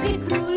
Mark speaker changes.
Speaker 1: będzie król.